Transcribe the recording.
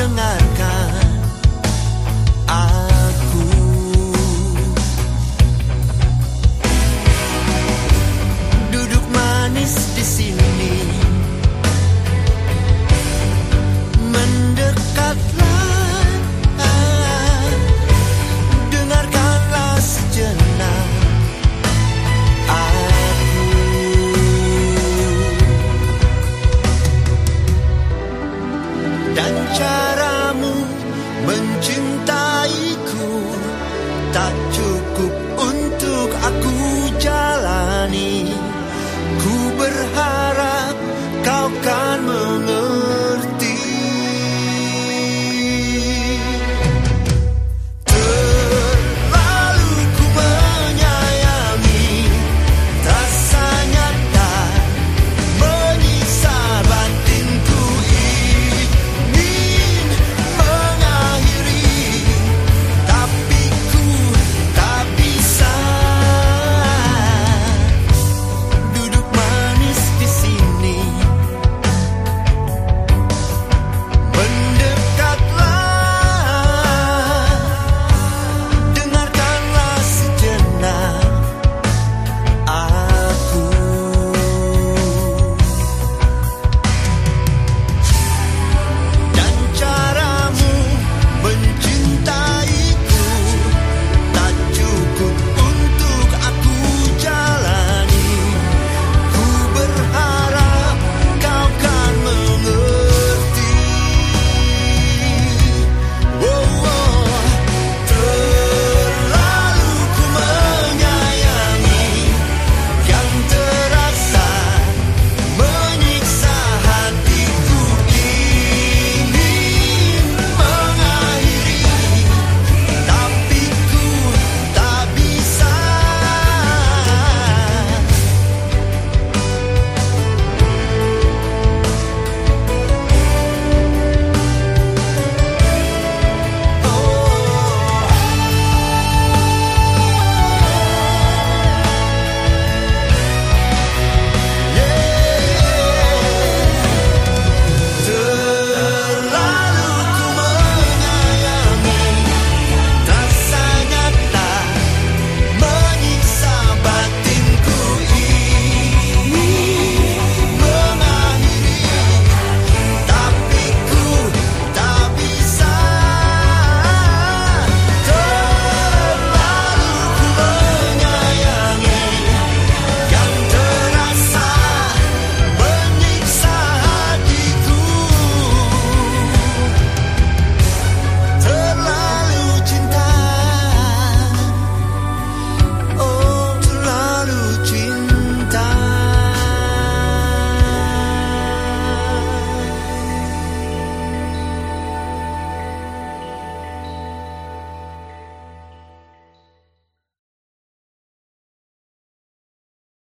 dengarkan aku. Duduk manis di sini. Mendekatlah Dengarkanlah sejenak dan cara Mencintaiku. Tak cukup untuk aku jalani. Ku berharap kau kan meng